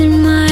in my